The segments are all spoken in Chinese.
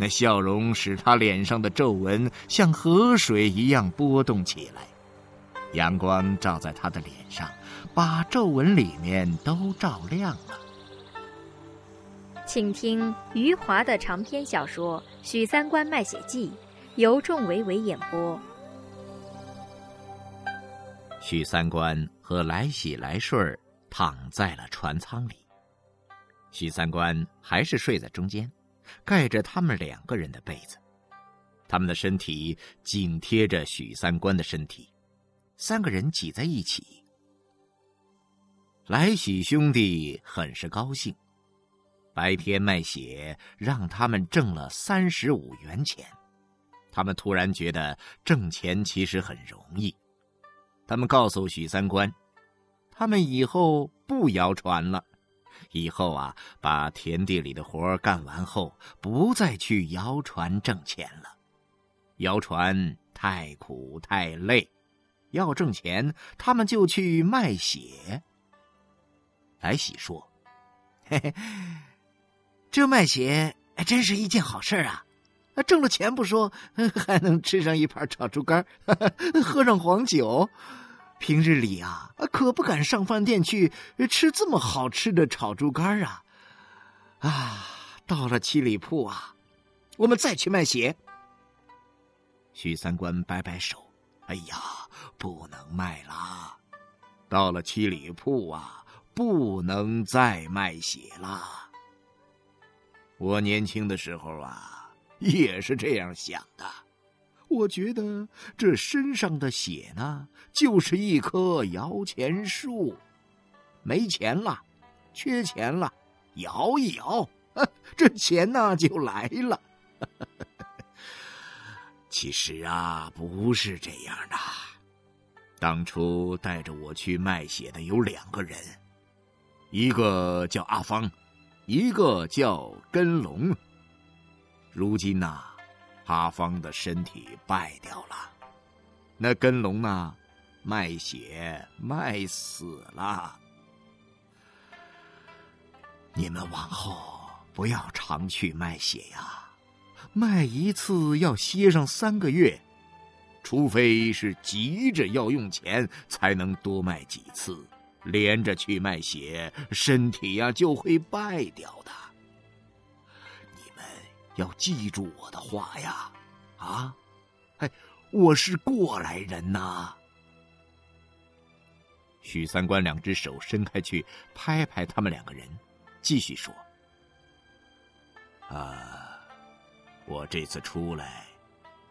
那笑容使他脸上的皱纹像河水一样波动起来。阳光照在他的脸上，把皱纹里面都照亮了。请听余华的长篇小说《许三观卖血记》，由仲维维演播。许三观和来喜、来顺。躺在了船舱里，许三观还是睡在中间，盖着他们两个人的被子，他们的身体紧贴着许三观的身体，三个人挤在一起。来喜兄弟很是高兴，白天卖血让他们挣了三十五元钱，他们突然觉得挣钱其实很容易，他们告诉许三观。他们以后不摇船了，以后啊，把田地里的活干完后，不再去摇船挣钱了。摇船太苦太累，要挣钱，他们就去卖血。来喜说：“嘿嘿，这卖血真是一件好事啊！挣了钱不说，还能吃上一盘炒猪肝，喝上黄酒。”平日里啊，可不敢上饭店去吃这么好吃的炒猪肝啊！啊，到了七里铺啊，我们再去卖血。许三观摆摆手：“哎呀，不能卖了！到了七里铺啊，不能再卖血了。我年轻的时候啊，也是这样想的。”我觉得这身上的血呢，就是一棵摇钱树，没钱了，缺钱了，摇一摇，这钱呢就来了。其实啊，不是这样的。当初带着我去卖血的有两个人，一个叫阿芳，一个叫根龙。如今呐。阿芳的身体败掉了，那根龙呢？卖血卖死了。你们往后不要常去卖血呀，卖一次要歇上三个月，除非是急着要用钱，才能多卖几次。连着去卖血，身体呀就会败掉的。要记住我的话呀，啊，哎，我是过来人呐。许三观两只手伸开去拍拍他们两个人，继续说：“啊，我这次出来，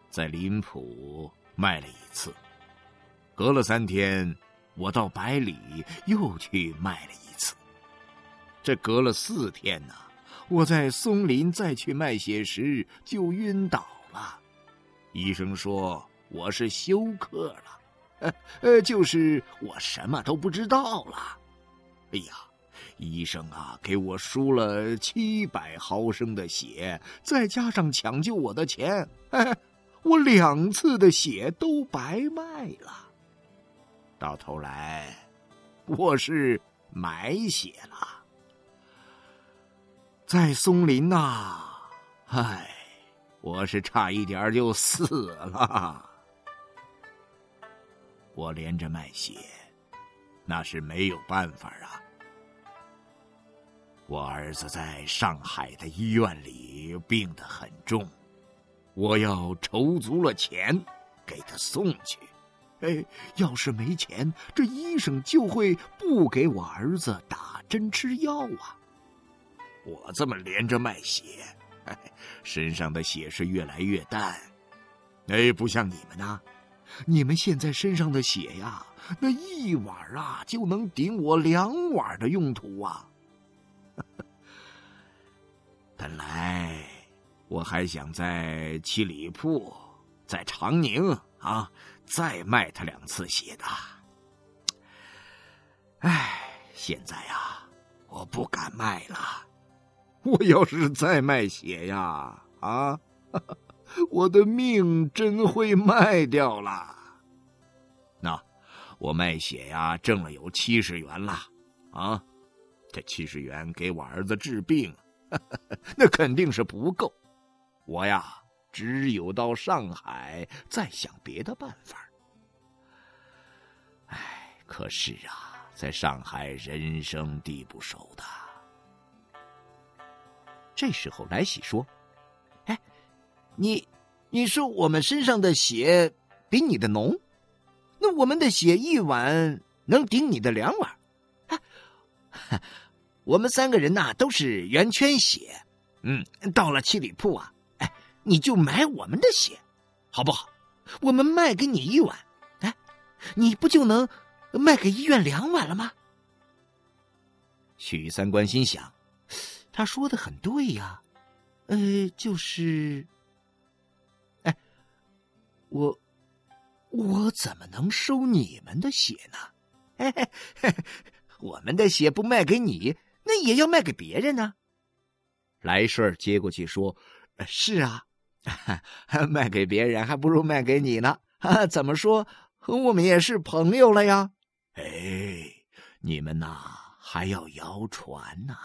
在林浦卖了一次，隔了三天，我到百里又去卖了一次，这隔了四天呢。”我在松林再去卖血时就晕倒了，医生说我是休克了，呃 呃，就是我什么都不知道了。哎呀，医生啊，给我输了七百毫升的血，再加上抢救我的钱，我两次的血都白卖了。到头来，我是买血了。在松林呐，唉，我是差一点就死了。我连着卖血，那是没有办法啊。我儿子在上海的医院里病得很重，我要筹足了钱给他送去。哎，要是没钱，这医生就会不给我儿子打针吃药啊。我这么连着卖血，身上的血是越来越淡。哎，不像你们呐，你们现在身上的血呀，那一碗啊就能顶我两碗的用途啊。本来我还想在七里铺、在长宁啊，再卖他两次血的。唉，现在呀，我不敢卖了。我要是再卖血呀，啊，我的命真会卖掉了。那我卖血呀，挣了有七十元了，啊，这七十元给我儿子治病，那肯定是不够。我呀，只有到上海再想别的办法。唉，可是啊，在上海人生地不熟的。这时候，来喜说：“哎，你，你说我们身上的血比你的浓，那我们的血一碗能顶你的两碗。啊我们三个人呐，都是圆圈血。嗯，到了七里铺啊，哎，你就买我们的血，好不好？我们卖给你一碗，哎，你不就能卖给医院两碗了吗？”许三观心想。他说的很对呀，呃，就是，哎，我我怎么能收你们的血呢？嘿 嘿嘿，我们的血不卖给你，那也要卖给别人呢。来顺接过去说：“是啊，卖给别人还不如卖给你呢。怎么说，我们也是朋友了呀？哎，你们呐，还要谣传呐。”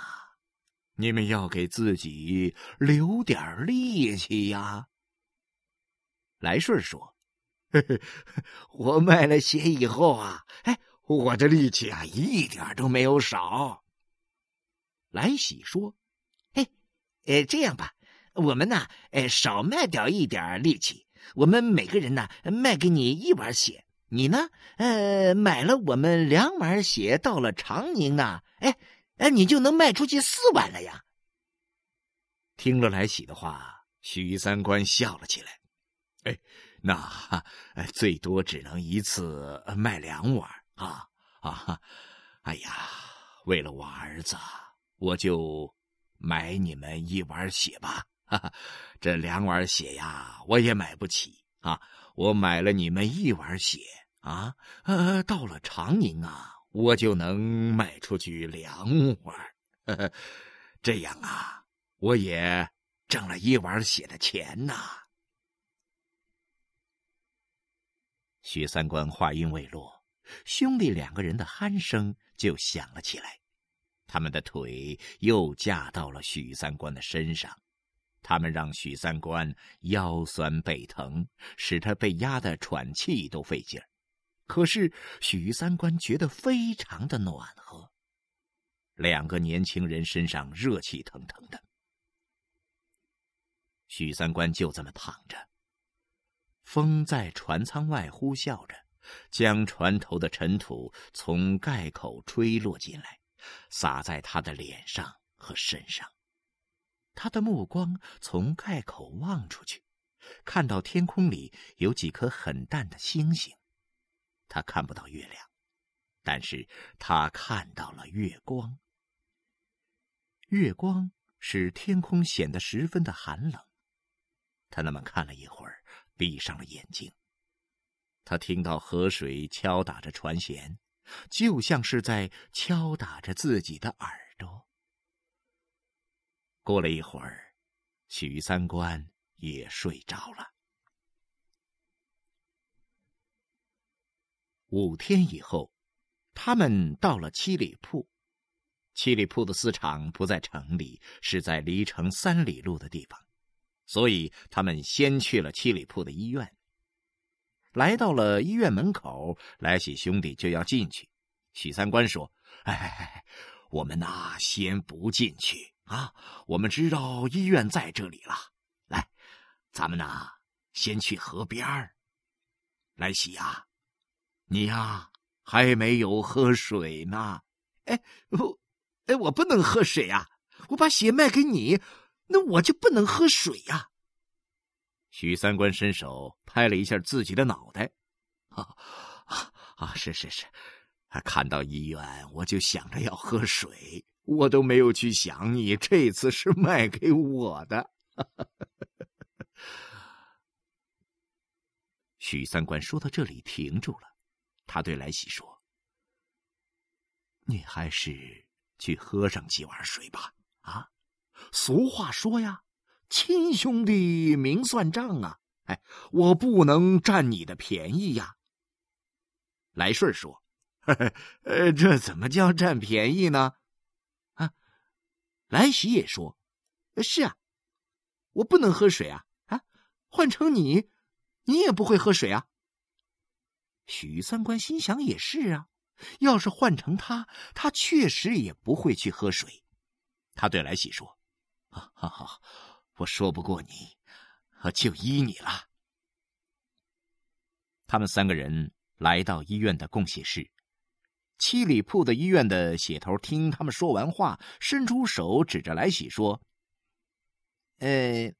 你们要给自己留点力气呀。来顺说：“我卖了血以后啊，哎，我的力气啊一点都没有少。”来喜说：“哎，哎，这样吧，我们呢，哎，少卖掉一点力气，我们每个人呢卖给你一碗血，你呢，呃，买了我们两碗血，到了长宁呢，哎。”哎，你就能卖出去四碗了呀！听了来喜的话，许三观笑了起来。哎，那最多只能一次卖两碗啊啊！哎呀，为了我儿子，我就买你们一碗血吧。这两碗血呀，我也买不起啊！我买了你们一碗血啊，呃，到了长宁啊。我就能卖出去两碗，这样啊，我也挣了一碗血的钱呐。许三观话音未落，兄弟两个人的鼾声就响了起来，他们的腿又架到了许三观的身上，他们让许三观腰酸背疼，使他被压得喘气都费劲儿。可是许三观觉得非常的暖和，两个年轻人身上热气腾腾的。许三观就这么躺着，风在船舱外呼啸着，将船头的尘土从盖口吹落进来，洒在他的脸上和身上。他的目光从盖口望出去，看到天空里有几颗很淡的星星。他看不到月亮，但是他看到了月光。月光使天空显得十分的寒冷。他那么看了一会儿，闭上了眼睛。他听到河水敲打着船舷，就像是在敲打着自己的耳朵。过了一会儿，许三观也睡着了。五天以后，他们到了七里铺。七里铺的私厂不在城里，是在离城三里路的地方，所以他们先去了七里铺的医院。来到了医院门口，来喜兄弟就要进去。许三观说：“哎，我们呐，先不进去啊。我们知道医院在这里了。来，咱们呐，先去河边儿。来喜呀。”你呀，还没有喝水呢。哎，不，哎，我不能喝水呀。我把血卖给你，那我就不能喝水呀。许三观伸手拍了一下自己的脑袋。啊啊！是是是，看到医院我就想着要喝水，我都没有去想你这次是卖给我的。许三观说到这里停住了。他对来喜说：“你还是去喝上几碗水吧。啊，俗话说呀，亲兄弟明算账啊。哎，我不能占你的便宜呀。”来顺说：“呃，这怎么叫占便宜呢？”啊，来喜也说：“是啊，我不能喝水啊。啊，换成你。”你也不会喝水啊？许三观心想也是啊，要是换成他，他确实也不会去喝水。他对来喜说：“啊，哈哈，我说不过你，就依你了。”他们三个人来到医院的供血室，七里铺的医院的血头听他们说完话，伸出手指着来喜说：“呃。”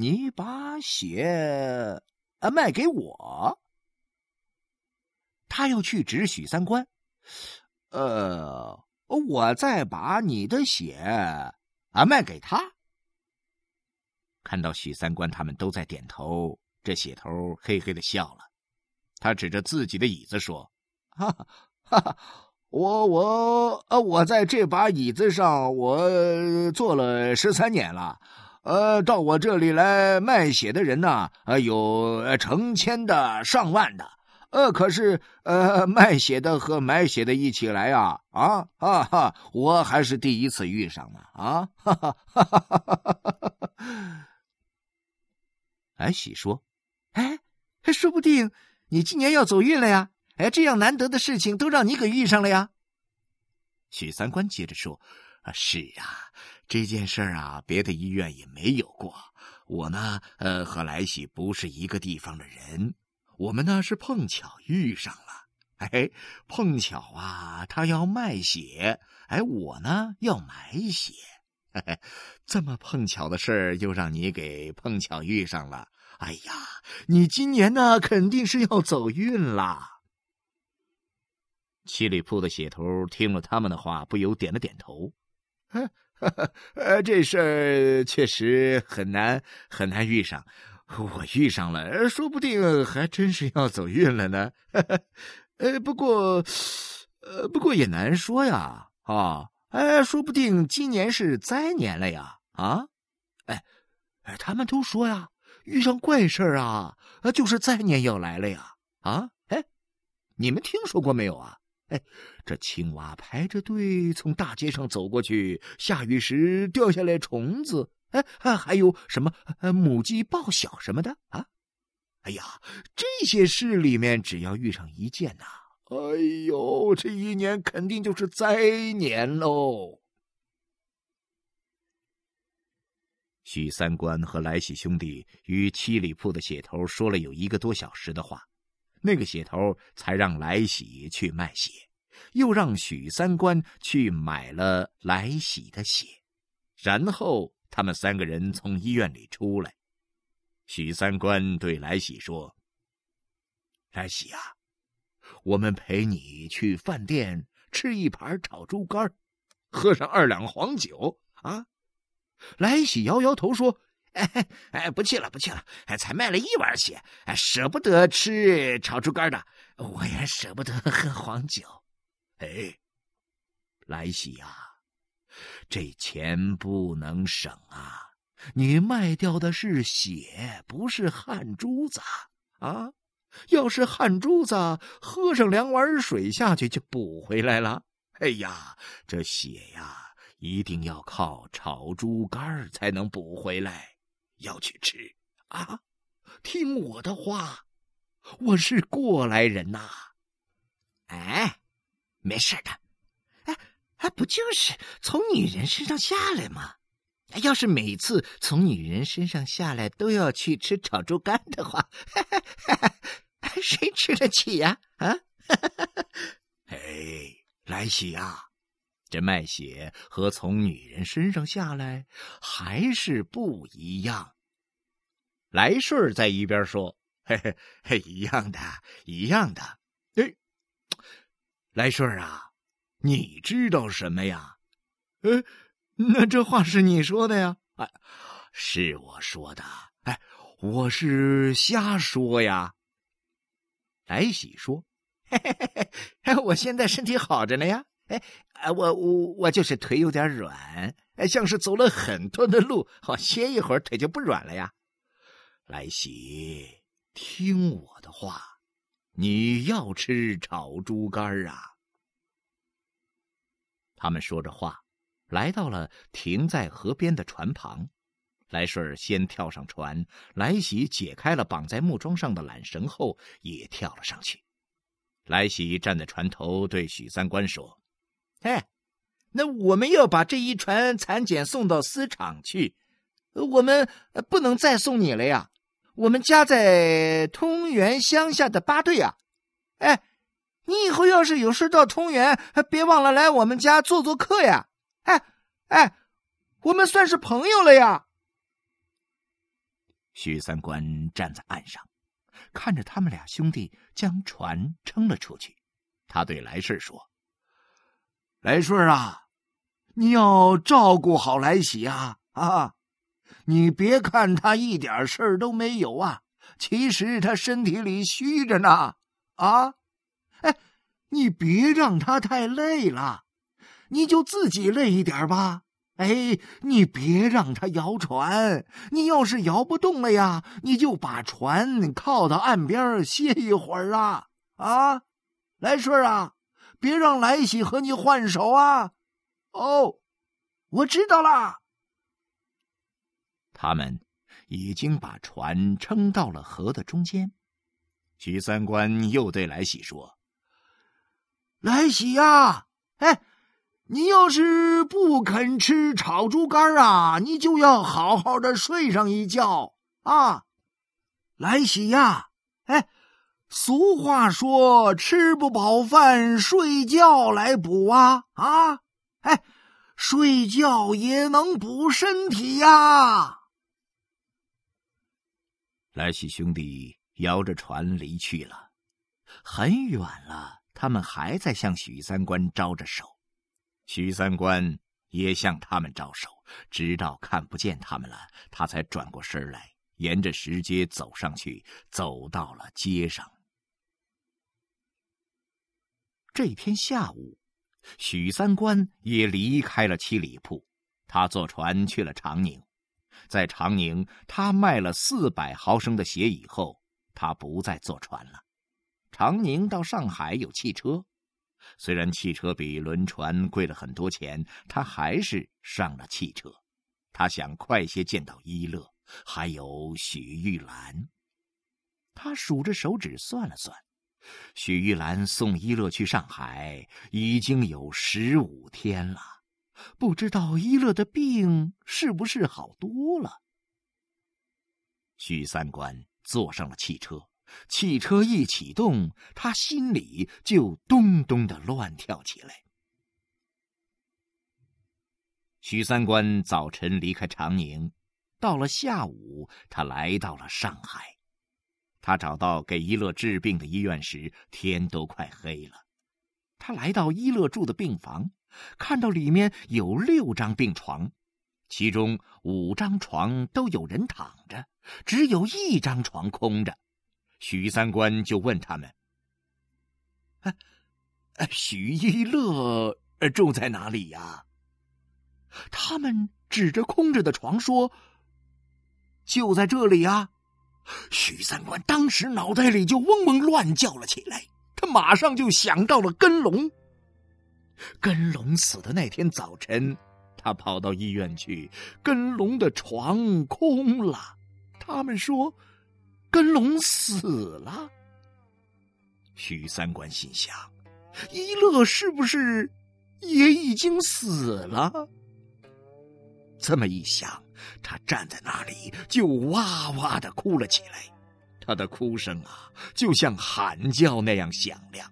你把血啊卖给我，他又去指许三观，呃，我再把你的血啊卖给他。看到许三观他们都在点头，这血头嘿嘿的笑了，他指着自己的椅子说：“哈哈，我我呃，我在这把椅子上我坐了十三年了。”呃，到我这里来卖血的人呢，呃，有成千的、上万的。呃，可是，呃，卖血的和买血的一起来啊，啊，哈哈，我还是第一次遇上呢，啊，哈哈哈哈哈哈！来 喜说：“哎，说不定你今年要走运了呀！哎，这样难得的事情都让你给遇上了呀！”许三观接着说。是啊，这件事儿啊，别的医院也没有过。我呢，呃，和来喜不是一个地方的人，我们呢是碰巧遇上了。哎，碰巧啊，他要卖血，哎，我呢要买血，这么碰巧的事儿又让你给碰巧遇上了。哎呀，你今年呢肯定是要走运啦。七里铺的血头听了他们的话，不由点了点头。呃，这事儿确实很难很难遇上，我遇上了，说不定还真是要走运了呢。呃，不过，呃，不过也难说呀。啊，哎，说不定今年是灾年了呀。啊，哎，哎，他们都说呀，遇上怪事儿啊，就是灾年要来了呀。啊，哎，你们听说过没有啊？哎，这青蛙排着队从大街上走过去，下雨时掉下来虫子，哎，还有什么母鸡报晓什么的啊？哎呀，这些事里面只要遇上一件呐，哎呦，这一年肯定就是灾年喽。许三观和来喜兄弟与七里铺的血头说了有一个多小时的话。那个血头才让来喜去卖血，又让许三观去买了来喜的血，然后他们三个人从医院里出来。许三观对来喜说：“来喜啊，我们陪你去饭店吃一盘炒猪肝，喝上二两黄酒啊。”来喜摇摇头说。哎哎，不去了，不去了！哎，才卖了一碗血，哎，舍不得吃炒猪肝的，我也舍不得喝黄酒。哎，来喜呀，这钱不能省啊！你卖掉的是血，不是汗珠子啊！要是汗珠子，喝上两碗水下去就补回来了。哎呀，这血呀，一定要靠炒猪肝才能补回来。要去吃啊！听我的话，我是过来人呐。哎，没事的。哎，不就是从女人身上下来吗？要是每次从女人身上下来都要去吃炒猪肝的话，谁吃得起呀？啊！哎，来喜啊！这卖血和从女人身上下来还是不一样。来顺在一边说：“嘿嘿嘿，一样的，一样的。”哎，来顺啊，你知道什么呀？呃，那这话是你说的呀？哎，是我说的。哎，我是瞎说呀。来喜说：“嘿嘿嘿嘿，我现在身体好着呢呀。哎，我我我就是腿有点软，像是走了很多的路，好歇一会儿腿就不软了呀。”来喜，听我的话，你要吃炒猪肝啊！他们说着话，来到了停在河边的船旁。来顺儿先跳上船，来喜解开了绑在木桩上的缆绳后，也跳了上去。来喜站在船头，对许三观说：“哎，那我们要把这一船蚕茧送到丝厂去，我们不能再送你了呀。我们家在通源乡下的八队啊。哎，你以后要是有事到通原，别忘了来我们家做做客呀。哎哎，我们算是朋友了呀。”许三观站在岸上，看着他们俩兄弟将船撑了出去。他对来顺说：“来顺啊，你要照顾好来喜啊啊！你别看他一点事儿都没有啊，其实他身体里虚着呢啊！哎，你别让他太累了，你就自己累一点吧。”哎，你别让他摇船。你要是摇不动了呀，你就把船靠到岸边歇一会儿啊！啊，来顺啊，别让来喜和你换手啊！哦，我知道啦。他们已经把船撑到了河的中间。徐三观又对来喜说：“来喜呀，哎。”你要是不肯吃炒猪肝啊，你就要好好的睡上一觉啊！来喜呀，哎，俗话说吃不饱饭，睡觉来补啊啊！哎，睡觉也能补身体呀。来喜兄弟摇着船离去了，很远了，他们还在向许三观招着手。许三观也向他们招手，直到看不见他们了，他才转过身来，沿着石阶走上去，走到了街上。这天下午，许三观也离开了七里铺，他坐船去了长宁。在长宁，他卖了四百毫升的血以后，他不再坐船了。长宁到上海有汽车。虽然汽车比轮船贵了很多钱，他还是上了汽车。他想快些见到一乐，还有许玉兰。他数着手指算了算，许玉兰送一乐去上海已经有十五天了，不知道一乐的病是不是好多了。许三观坐上了汽车。汽车一启动，他心里就咚咚的乱跳起来。许三观早晨离开长宁，到了下午，他来到了上海。他找到给一乐治病的医院时，天都快黑了。他来到一乐住的病房，看到里面有六张病床，其中五张床都有人躺着，只有一张床空着。许三观就问他们：“哎许一乐住在哪里呀？”他们指着空着的床说：“就在这里呀！”许三观当时脑袋里就嗡嗡乱叫了起来，他马上就想到了根龙。根龙死的那天早晨，他跑到医院去，根龙的床空了。他们说。根龙死了，许三观心想：一乐是不是也已经死了？这么一想，他站在那里就哇哇的哭了起来。他的哭声啊，就像喊叫那样响亮。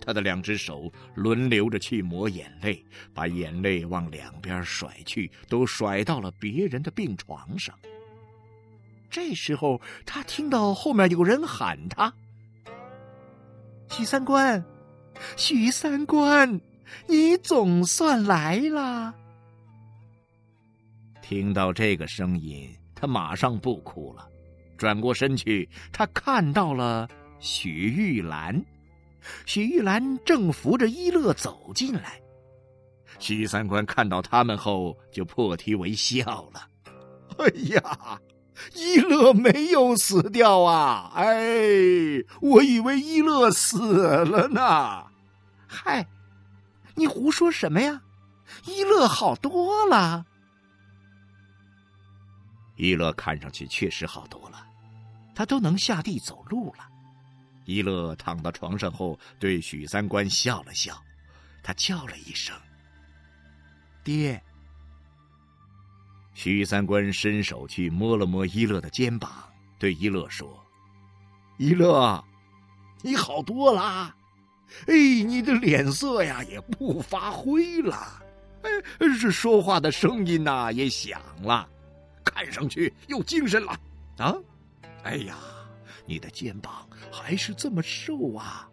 他的两只手轮流着去抹眼泪，把眼泪往两边甩去，都甩到了别人的病床上。这时候，他听到后面有人喊他：“许三观，许三观，你总算来了。”听到这个声音，他马上不哭了，转过身去，他看到了许玉兰。许玉兰正扶着一乐走进来。许三观看到他们后，就破涕为笑了。哎呀，一乐没有死掉啊！哎，我以为一乐死了呢。嗨，你胡说什么呀？一乐好多了。一乐看上去确实好多了，他都能下地走路了。一乐躺到床上后，对许三观笑了笑，他叫了一声。爹，徐三观伸手去摸了摸一乐的肩膀，对一乐说：“一乐，你好多啦，哎，你的脸色呀也不发灰了，哎，是说话的声音呐也响了，看上去又精神了啊！哎呀，你的肩膀还是这么瘦啊！”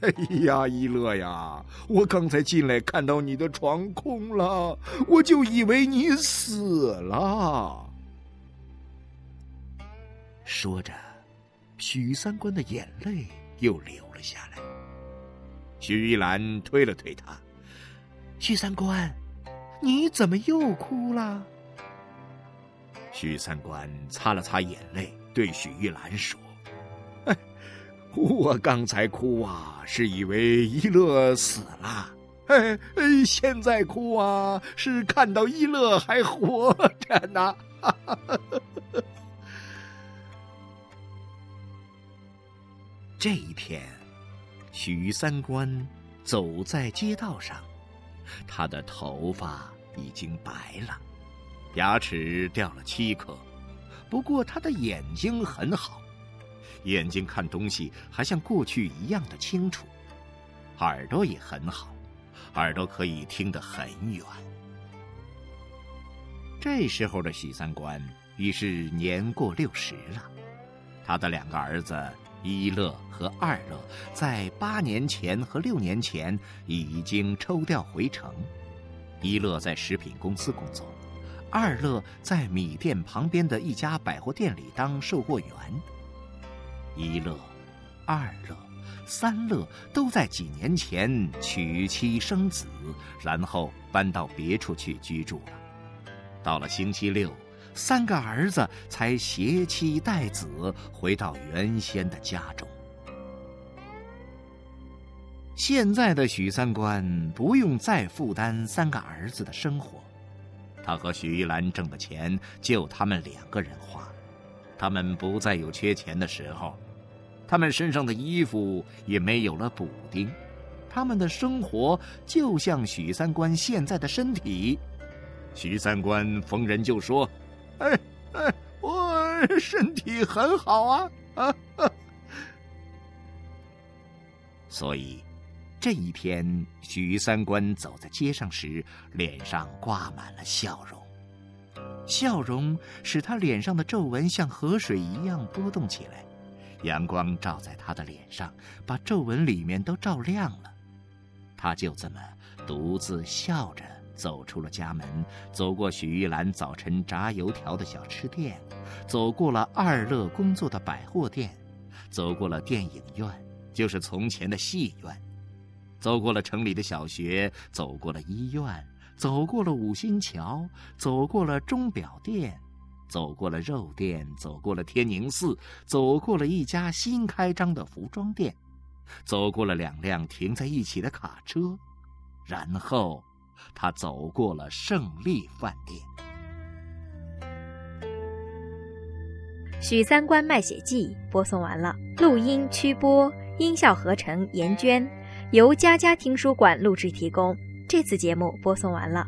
哎呀，一乐呀！我刚才进来看到你的床空了，我就以为你死了。说着，许三观的眼泪又流了下来。许玉兰推了推他：“许三观，你怎么又哭了？”许三观擦了擦眼泪，对许玉兰说。我刚才哭啊，是以为一乐死了；哎，现在哭啊，是看到一乐还活着呢。这一天，许三观走在街道上，他的头发已经白了，牙齿掉了七颗，不过他的眼睛很好。眼睛看东西还像过去一样的清楚，耳朵也很好，耳朵可以听得很远。这时候的许三观已是年过六十了，他的两个儿子一乐和二乐在八年前和六年前已经抽调回城，一乐在食品公司工作，二乐在米店旁边的一家百货店里当售货员。一乐、二乐、三乐都在几年前娶妻生子，然后搬到别处去居住了。到了星期六，三个儿子才携妻带子回到原先的家中。现在的许三观不用再负担三个儿子的生活，他和许玉兰挣的钱就他们两个人花，他们不再有缺钱的时候。他们身上的衣服也没有了补丁，他们的生活就像许三观现在的身体。许三观逢人就说：“哎哎，我身体很好啊啊！” 所以，这一天许三观走在街上时，脸上挂满了笑容，笑容使他脸上的皱纹像河水一样波动起来。阳光照在他的脸上，把皱纹里面都照亮了。他就这么独自笑着走出了家门，走过许玉兰早晨炸油条的小吃店，走过了二乐工作的百货店，走过了电影院，就是从前的戏院，走过了城里的小学，走过了医院，走过了五星桥，走过了钟表店。走过了肉店，走过了天宁寺，走过了一家新开张的服装店，走过了两辆停在一起的卡车，然后他走过了胜利饭店。《许三观卖血记》播送完了，录音、曲播、音效合成严娟，由佳佳听书馆录制提供。这次节目播送完了。